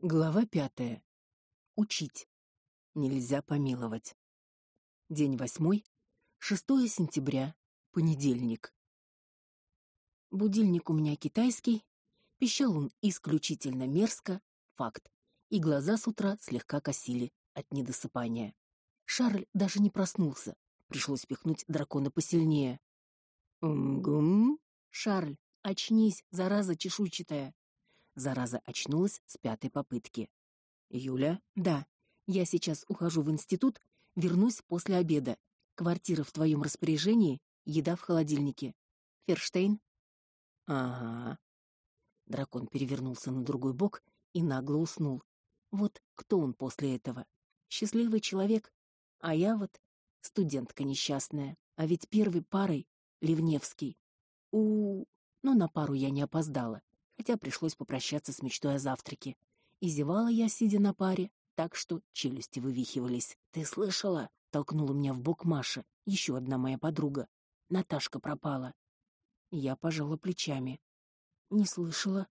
Глава пятая. Учить. Нельзя помиловать. День восьмой, 6 сентября, понедельник. Будильник у меня китайский, пищал он исключительно мерзко, факт. И глаза с утра слегка косили от недосыпания. Шарль даже не проснулся. Пришлось пихнуть дракона посильнее. Умгум, Шарль, очнись, зараза чешуйчатая. Зараза очнулась с пятой попытки. Юля? Да. Я сейчас ухожу в институт, вернусь после обеда. Квартира в твоем распоряжении, еда в холодильнике. Ферштейн? Ага. Дракон перевернулся на другой бок и нагло уснул. Вот кто он после этого? Счастливый человек, а я вот студентка несчастная. А ведь первой парой Ливневский. У, но на пару я не опоздала хотя пришлось попрощаться с мечтой о завтраке. И зевала я, сидя на паре, так что челюсти вывихивались. «Ты слышала?» — толкнула меня в бок Маша, еще одна моя подруга. Наташка пропала. Я пожала плечами. «Не слышала.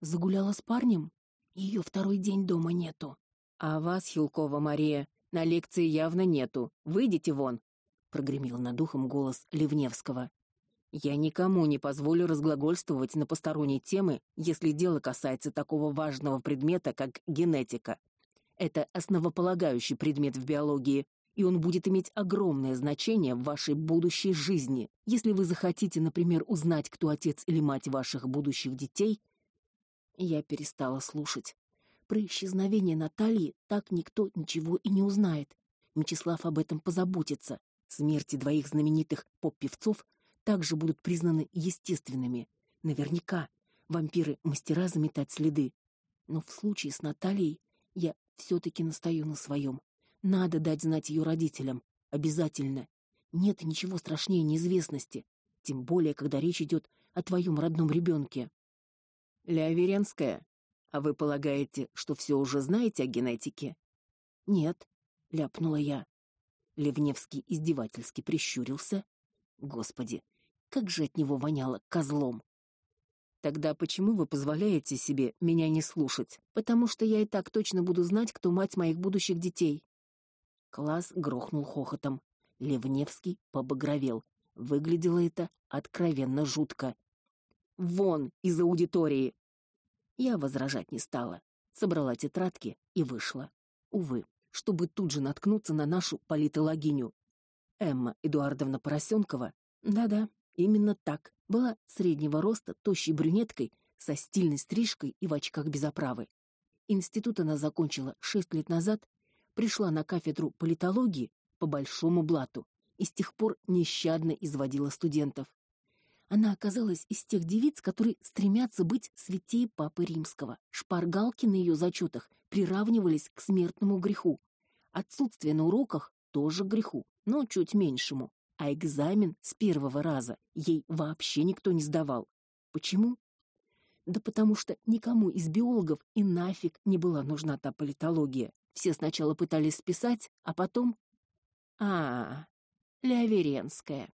Загуляла с парнем? Ее второй день дома нету». «А вас, Хилкова Мария, на лекции явно нету. Выйдите вон!» — прогремел над ухом голос Ливневского. Я никому не позволю разглагольствовать на посторонние темы, если дело касается такого важного предмета, как генетика. Это основополагающий предмет в биологии, и он будет иметь огромное значение в вашей будущей жизни. Если вы захотите, например, узнать, кто отец или мать ваших будущих детей, я перестала слушать. Про исчезновение Натальи так никто ничего и не узнает. Мечислав об этом позаботится. Смерти двоих знаменитых поп-певцов также будут признаны естественными. Наверняка вампиры мастера заметать следы. Но в случае с Натальей я все таки настаю на своем. Надо дать знать ее родителям, обязательно. Нет ничего страшнее неизвестности, тем более когда речь идет о твоем родном ребенке. Ляверенская, а вы полагаете, что все уже знаете о генетике? Нет, ляпнула я. Левневский издевательски прищурился. Господи, как же от него воняло козлом. Тогда почему вы позволяете себе меня не слушать? Потому что я и так точно буду знать, кто мать моих будущих детей. Класс грохнул хохотом. Левневский побагровел. Выглядело это откровенно жутко. Вон из аудитории. Я возражать не стала. Собрала тетрадки и вышла. Увы, чтобы тут же наткнуться на нашу политологиню. Эмма Эдуардовна Поросенкова. Да-да, Именно так. Была среднего роста, тощей брюнеткой, со стильной стрижкой и в очках без оправы. Институт она закончила шесть лет назад, пришла на кафедру политологии по большому блату и с тех пор нещадно изводила студентов. Она оказалась из тех девиц, которые стремятся быть святее Папы Римского. Шпаргалки на ее зачетах приравнивались к смертному греху. Отсутствие на уроках тоже греху, но чуть меньшему а экзамен с первого раза ей вообще никто не сдавал. Почему? Да потому что никому из биологов и нафиг не была нужна та политология. Все сначала пытались списать, а потом А, Леоверенская.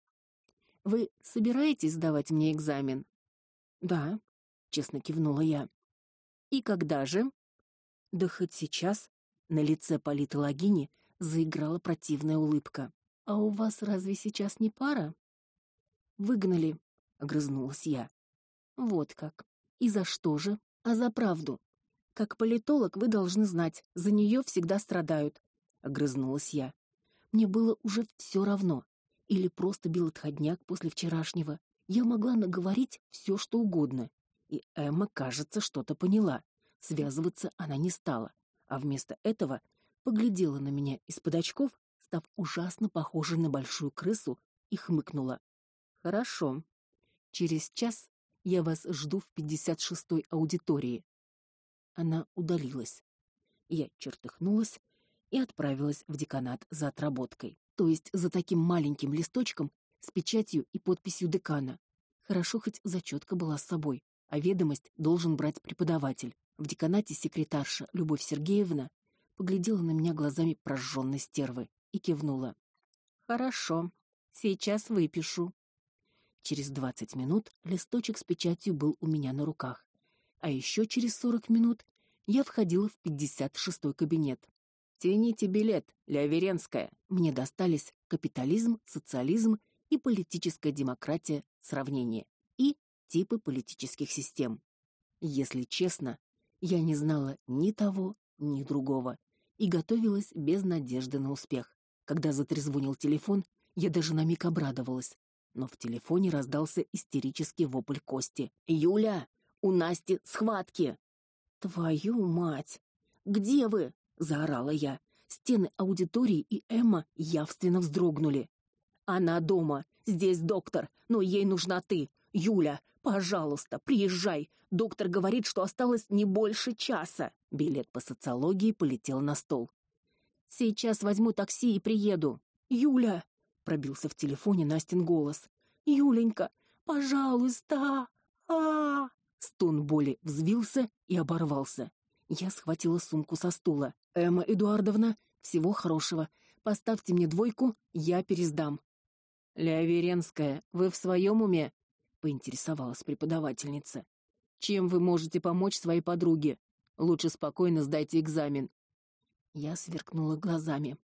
Вы собираетесь сдавать мне экзамен? Да, честно кивнула я. И когда же? Да хоть сейчас. На лице политологини заиграла противная улыбка. А у вас разве сейчас не пара? Выгнали, огрызнулась я. Вот как. И за что же? А за правду. Как политолог вы должны знать, за нее всегда страдают, огрызнулась я. Мне было уже все равно. Или просто бил отходняк после вчерашнего. Я могла наговорить все, что угодно. И Эмма, кажется, что-то поняла. Связываться она не стала, а вместо этого поглядела на меня из-под очков став ужасно похожей на большую крысу, и хмыкнула. Хорошо. Через час я вас жду в 56-й аудитории. Она удалилась. Я чертыхнулась и отправилась в деканат за отработкой, то есть за таким маленьким листочком с печатью и подписью декана. Хорошо хоть зачетка была с собой, а ведомость должен брать преподаватель. В деканате секретарша Любовь Сергеевна поглядела на меня глазами прожженной стервы и кивнула. Хорошо. Сейчас выпишу. Через двадцать минут листочек с печатью был у меня на руках. А еще через сорок минут я входила в пятьдесят шестой кабинет. Тяните билет, Ляверенская. Мне достались капитализм, социализм и политическая демократия сравнение и типы политических систем. Если честно, я не знала ни того, ни другого и готовилась без надежды на успех. Когда затрезвонил телефон, я даже на миг обрадовалась, но в телефоне раздался истерический вопль Кости. «Юля, у Насти схватки!» «Твою мать! Где вы?» — заорала я. Стены аудитории и Эмма явственно вздрогнули. «Она дома. Здесь доктор, но ей нужна ты. Юля, пожалуйста, приезжай. Доктор говорит, что осталось не больше часа». Билет по социологии полетел на стол. «Сейчас возьму такси и приеду». «Юля!» пробился в телефоне Настин голос. Юленька, пожалуйста. А! -а, -а Стон боли взвился и оборвался. Я схватила сумку со стула. Эмма Эдуардовна, всего хорошего. Поставьте мне двойку, я пересдам. Ляверенская, вы в своем уме? поинтересовалась преподавательница. Чем вы можете помочь своей подруге? Лучше спокойно сдайте экзамен. Я сверкнула глазами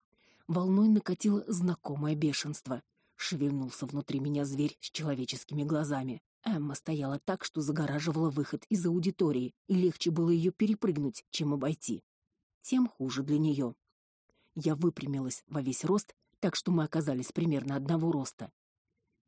волной накатило знакомое бешенство. Шевельнулся внутри меня зверь с человеческими глазами. Эмма стояла так, что загораживала выход из аудитории, и легче было ее перепрыгнуть, чем обойти. Тем хуже для нее. Я выпрямилась во весь рост, так что мы оказались примерно одного роста.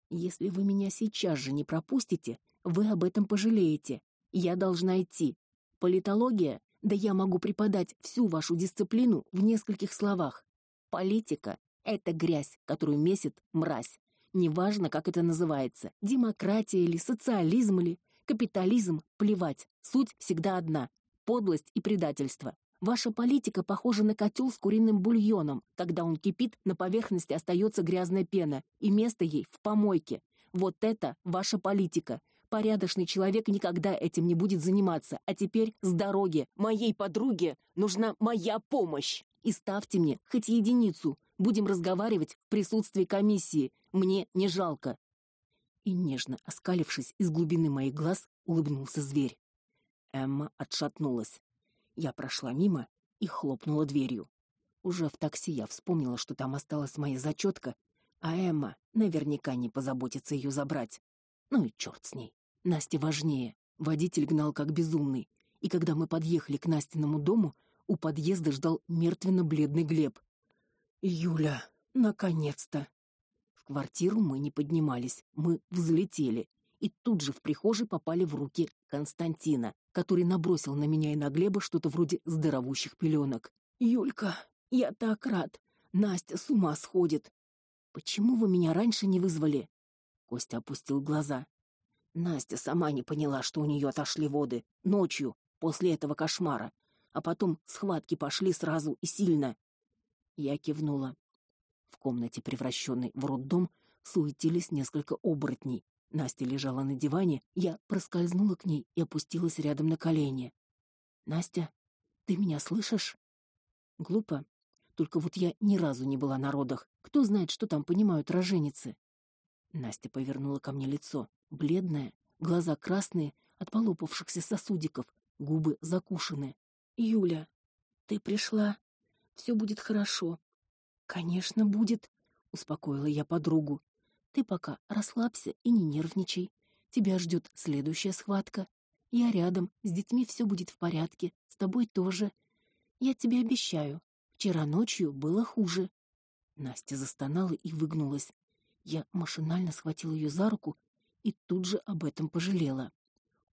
Если вы меня сейчас же не пропустите, вы об этом пожалеете. Я должна идти. Политология? Да я могу преподать всю вашу дисциплину в нескольких словах. Политика — это грязь, которую месит мразь. Неважно, как это называется, демократия или социализм или капитализм, плевать, суть всегда одна — подлость и предательство. Ваша политика похожа на котел с куриным бульоном. Когда он кипит, на поверхности остается грязная пена, и место ей в помойке. Вот это ваша политика. Порядочный человек никогда этим не будет заниматься. А теперь с дороги. Моей подруге нужна моя помощь и ставьте мне хоть единицу. Будем разговаривать в присутствии комиссии. Мне не жалко. И нежно оскалившись из глубины моих глаз, улыбнулся зверь. Эмма отшатнулась. Я прошла мимо и хлопнула дверью. Уже в такси я вспомнила, что там осталась моя зачетка, а Эмма наверняка не позаботится ее забрать. Ну и черт с ней. Насте важнее. Водитель гнал как безумный, и когда мы подъехали к Настиному дому, у подъезда ждал мертвенно-бледный Глеб. Юля, наконец-то. В квартиру мы не поднимались, мы взлетели и тут же в прихожей попали в руки Константина, который набросил на меня и на Глеба что-то вроде здоровущих пеленок. Юлька, я так рад. Настя с ума сходит. Почему вы меня раньше не вызвали? Костя опустил глаза. Настя сама не поняла, что у нее отошли воды ночью после этого кошмара а потом схватки пошли сразу и сильно. Я кивнула. В комнате, превращенной в роддом, суетились несколько оборотней. Настя лежала на диване, я проскользнула к ней и опустилась рядом на колени. Настя, ты меня слышишь? Глупо. Только вот я ни разу не была на родах. Кто знает, что там понимают роженицы? Настя повернула ко мне лицо, бледное, глаза красные от полопавшихся сосудиков, губы закушены. Юля, ты пришла. Все будет хорошо. Конечно, будет, успокоила я подругу. Ты пока расслабься и не нервничай. Тебя ждет следующая схватка. Я рядом, с детьми все будет в порядке, с тобой тоже. Я тебе обещаю. Вчера ночью было хуже. Настя застонала и выгнулась. Я машинально схватила ее за руку и тут же об этом пожалела.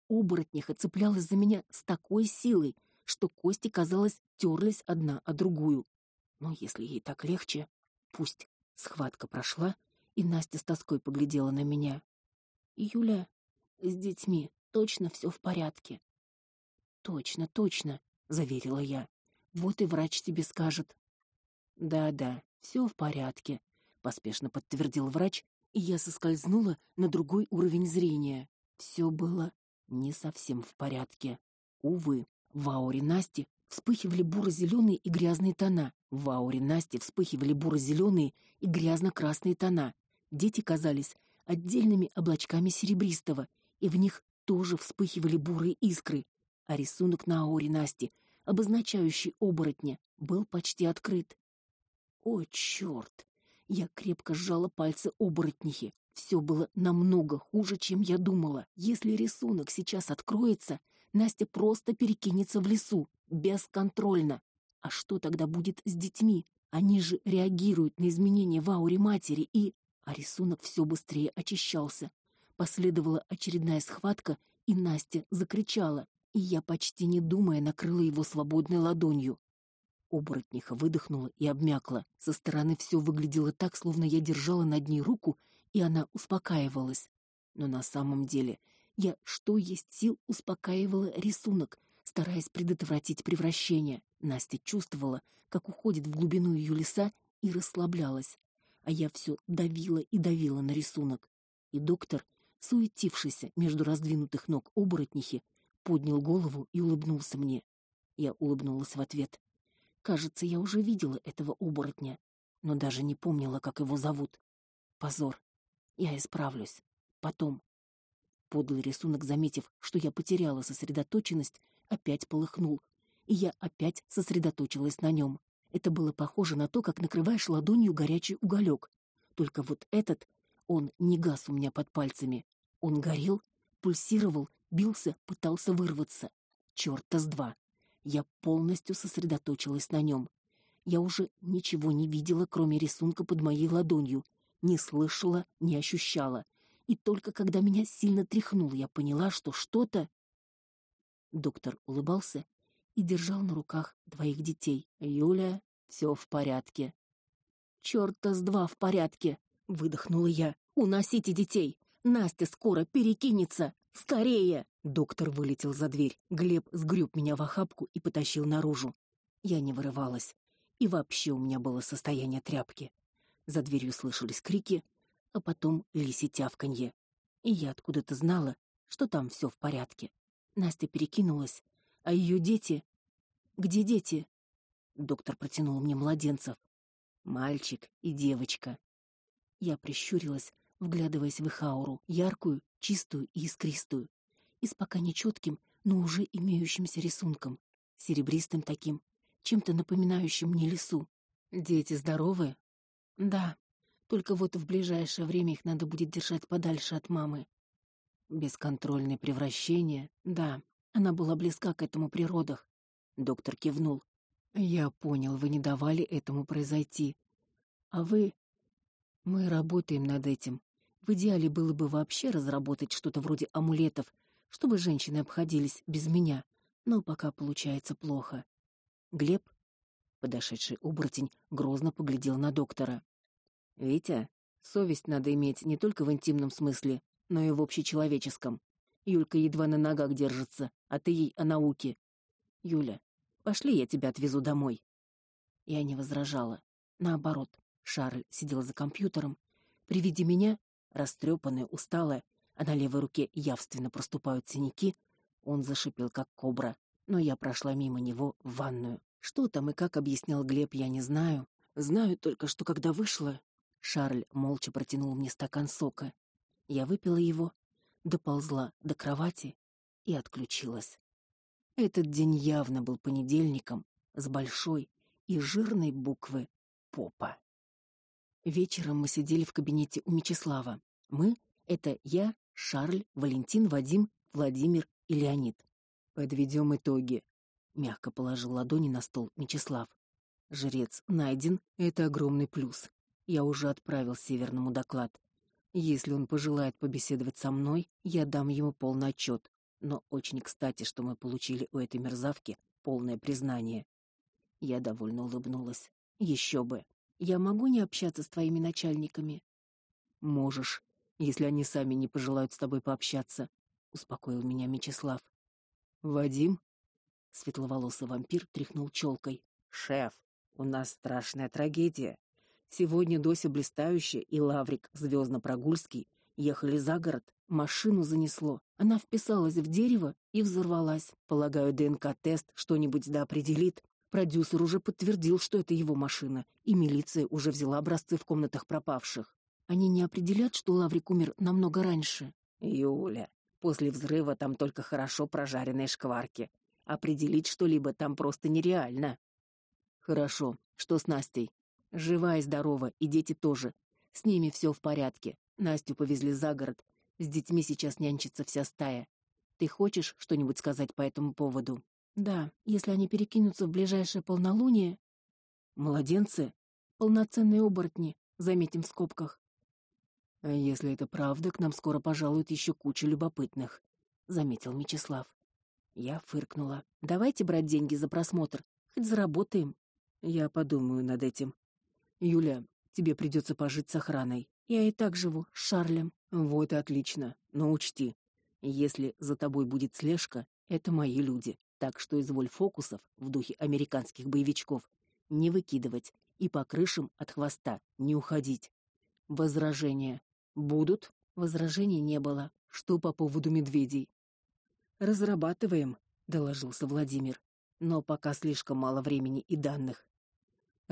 Оборотниха цеплялась за меня с такой силой, что кости, казалось, терлись одна о другую. Но если ей так легче, пусть. Схватка прошла, и Настя с тоской поглядела на меня. Юля, с детьми точно все в порядке. Точно, точно, заверила я. Вот и врач тебе скажет. Да-да, все в порядке, поспешно подтвердил врач, и я соскользнула на другой уровень зрения. Все было не совсем в порядке. Увы. В ауре Насти вспыхивали буро-зеленые и грязные тона. В ауре Насти вспыхивали буро-зеленые и грязно-красные тона. Дети казались отдельными облачками серебристого, и в них тоже вспыхивали бурые искры, а рисунок на ауре Насти, обозначающий оборотня, был почти открыт. О, черт! Я крепко сжала пальцы оборотнихи. Все было намного хуже, чем я думала. Если рисунок сейчас откроется, Настя просто перекинется в лесу, бесконтрольно. А что тогда будет с детьми? Они же реагируют на изменения в ауре матери и... А рисунок все быстрее очищался. Последовала очередная схватка, и Настя закричала, и я, почти не думая, накрыла его свободной ладонью. Оборотниха выдохнула и обмякла. Со стороны все выглядело так, словно я держала над ней руку, и она успокаивалась. Но на самом деле я, что есть сил, успокаивала рисунок, стараясь предотвратить превращение. Настя чувствовала, как уходит в глубину ее леса, и расслаблялась. А я все давила и давила на рисунок. И доктор, суетившийся между раздвинутых ног оборотнихи, поднял голову и улыбнулся мне. Я улыбнулась в ответ. Кажется, я уже видела этого оборотня, но даже не помнила, как его зовут. Позор. Я исправлюсь. Потом. Подлый рисунок, заметив, что я потеряла сосредоточенность, опять полыхнул, и я опять сосредоточилась на нем. Это было похоже на то, как накрываешь ладонью горячий уголек. Только вот этот, он не гас у меня под пальцами. Он горел, пульсировал, бился, пытался вырваться. Чёрта с два. Я полностью сосредоточилась на нем. Я уже ничего не видела, кроме рисунка под моей ладонью, не слышала, не ощущала. И только когда меня сильно тряхнуло, я поняла, что что-то Доктор улыбался и держал на руках двоих детей. Юля, все в порядке. Чёрта с два в порядке, выдохнула я. Уносите детей. Настя скоро перекинется. Скорее. Доктор вылетел за дверь. Глеб сгреб меня в охапку и потащил наружу. Я не вырывалась, и вообще у меня было состояние тряпки. За дверью слышались крики, а потом лиси тявканье. И я откуда-то знала, что там все в порядке. Настя перекинулась, а ее дети... Где дети? Доктор протянул мне младенцев. Мальчик и девочка. Я прищурилась, вглядываясь в их ауру, яркую, чистую и искристую и с пока нечетким, но уже имеющимся рисунком, серебристым таким, чем-то напоминающим мне лесу. Дети здоровы? Да. Только вот в ближайшее время их надо будет держать подальше от мамы. Бесконтрольное превращение? Да. Она была близка к этому при родах. Доктор кивнул. Я понял, вы не давали этому произойти. А вы Мы работаем над этим. В идеале было бы вообще разработать что-то вроде амулетов, чтобы женщины обходились без меня, но пока получается плохо. Глеб, подошедший оборотень, грозно поглядел на доктора. Витя, совесть надо иметь не только в интимном смысле, но и в общечеловеческом. Юлька едва на ногах держится, а ты ей о науке. Юля, пошли, я тебя отвезу домой. Я не возражала. Наоборот, Шарль сидел за компьютером. При виде меня, растрепанная, усталая, а на левой руке явственно проступают синяки, он зашипел как кобра, но я прошла мимо него в ванную. Что там и как объяснял Глеб, я не знаю. Знаю только, что когда вышла, Шарль молча протянул мне стакан сока. Я выпила его, доползла до кровати и отключилась. Этот день явно был понедельником с большой и жирной буквы попа. Вечером мы сидели в кабинете у Мечислава. Мы это я, Шарль, Валентин, Вадим, Владимир и Леонид. Подведем итоги. Мягко положил ладони на стол Мечислав. Жрец найден это огромный плюс. Я уже отправил Северному доклад. Если он пожелает побеседовать со мной, я дам ему полный отчет. Но очень кстати, что мы получили у этой мерзавки полное признание. Я довольно улыбнулась. Еще бы. Я могу не общаться с твоими начальниками. Можешь, если они сами не пожелают с тобой пообщаться, успокоил меня Мечислав. Вадим, светловолосый вампир тряхнул челкой. Шеф, у нас страшная трагедия. Сегодня Дося Блистающая и Лаврик Звездно-Прогульский ехали за город, машину занесло. Она вписалась в дерево и взорвалась. Полагаю, ДНК-тест что-нибудь да определит. Продюсер уже подтвердил, что это его машина, и милиция уже взяла образцы в комнатах пропавших. Они не определят, что Лаврик умер намного раньше. Юля, после взрыва там только хорошо прожаренные шкварки. Определить что-либо там просто нереально. Хорошо. Что с Настей? Жива и здорова, и дети тоже. С ними все в порядке. Настю повезли за город. С детьми сейчас нянчится вся стая. Ты хочешь что-нибудь сказать по этому поводу? Да, если они перекинутся в ближайшее полнолуние. Младенцы? Полноценные оборотни, заметим в скобках. А если это правда, к нам скоро пожалуют еще куча любопытных, заметил Мечислав. Я фыркнула. Давайте брать деньги за просмотр, хоть заработаем. Я подумаю над этим. Юля, тебе придется пожить с охраной. Я и так живу с Шарлем. Вот и отлично. Но учти, если за тобой будет слежка, это мои люди. Так что изволь фокусов в духе американских боевичков не выкидывать и по крышам от хвоста не уходить. Возражения будут? Возражений не было. Что по поводу медведей? Разрабатываем, доложился Владимир. Но пока слишком мало времени и данных.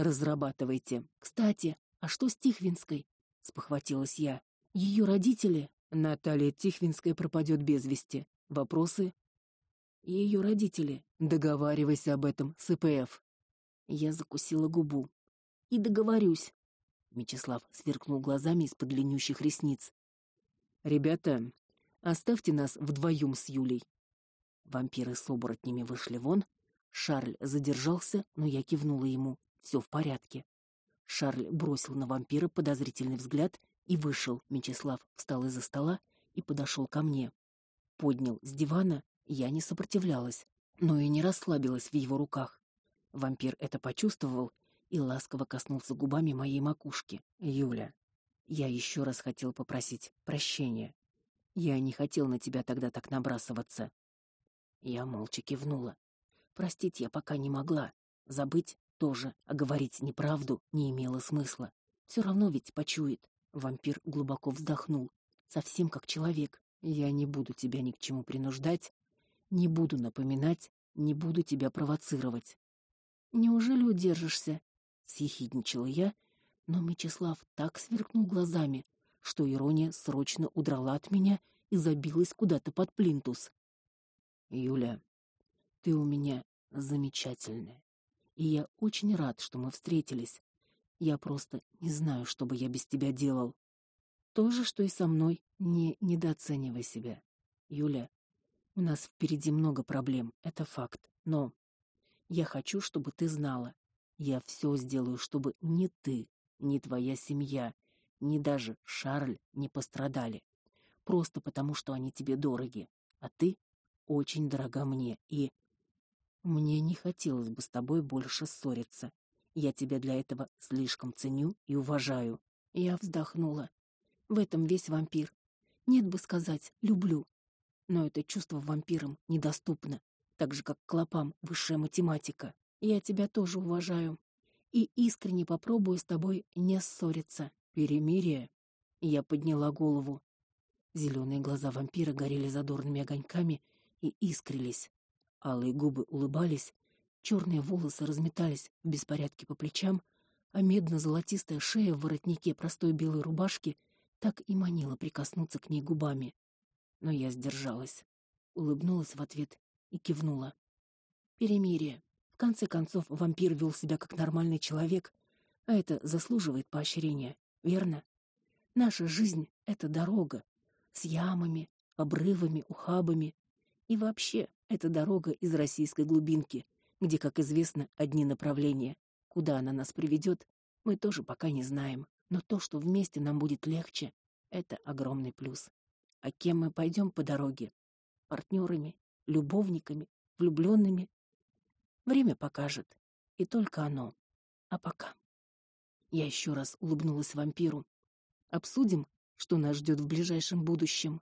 Разрабатывайте. Кстати, а что с Тихвинской? спохватилась я. Ее родители Наталья Тихвинская пропадет без вести. Вопросы? Ее родители. Договаривайся об этом с ИПФ. Я закусила губу. И договорюсь. Мечислав сверкнул глазами из-под длиннющих ресниц. Ребята, оставьте нас вдвоем с Юлей. Вампиры с оборотнями вышли вон. Шарль задержался, но я кивнула ему. Все в порядке. Шарль бросил на вампира подозрительный взгляд и вышел. Мечислав встал из-за стола и подошел ко мне. Поднял с дивана, я не сопротивлялась, но и не расслабилась в его руках. Вампир это почувствовал и ласково коснулся губами моей макушки. Юля, я еще раз хотел попросить прощения. Я не хотел на тебя тогда так набрасываться. Я молча кивнула. Простить я пока не могла, забыть тоже, а говорить неправду не имело смысла. Все равно ведь почует. Вампир глубоко вздохнул, совсем как человек. Я не буду тебя ни к чему принуждать, не буду напоминать, не буду тебя провоцировать. Неужели удержишься? съехидничала я, но Мечислав так сверкнул глазами, что ирония срочно удрала от меня и забилась куда-то под плинтус. Юля, ты у меня замечательная, и я очень рад, что мы встретились. Я просто не знаю, что бы я без тебя делал. То же, что и со мной, не недооценивай себя. Юля, у нас впереди много проблем, это факт. Но я хочу, чтобы ты знала, я все сделаю, чтобы ни ты, ни твоя семья, ни даже Шарль не пострадали. Просто потому, что они тебе дороги, а ты очень дорога мне, и мне не хотелось бы с тобой больше ссориться. Я тебя для этого слишком ценю и уважаю. Я вздохнула. В этом весь вампир. Нет бы сказать люблю, но это чувство вампирам недоступно, так же как клопам высшая математика. Я тебя тоже уважаю и искренне попробую с тобой не ссориться. Перемирие. Я подняла голову. Зеленые глаза вампира горели задорными огоньками и искрились. Алые губы улыбались, Черные волосы разметались в беспорядке по плечам, а медно-золотистая шея в воротнике простой белой рубашки так и манила прикоснуться к ней губами. Но я сдержалась, улыбнулась в ответ и кивнула. Перемирие. В конце концов, вампир вел себя как нормальный человек, а это заслуживает поощрения, верно? Наша жизнь это дорога с ямами, обрывами, ухабами, и вообще это дорога из российской глубинки, где, как известно, одни направления. Куда она нас приведет, мы тоже пока не знаем, но то, что вместе нам будет легче, это огромный плюс. А кем мы пойдем по дороге? Партнерами, любовниками, влюбленными? Время покажет, и только оно. А пока я еще раз улыбнулась вампиру. Обсудим, что нас ждет в ближайшем будущем.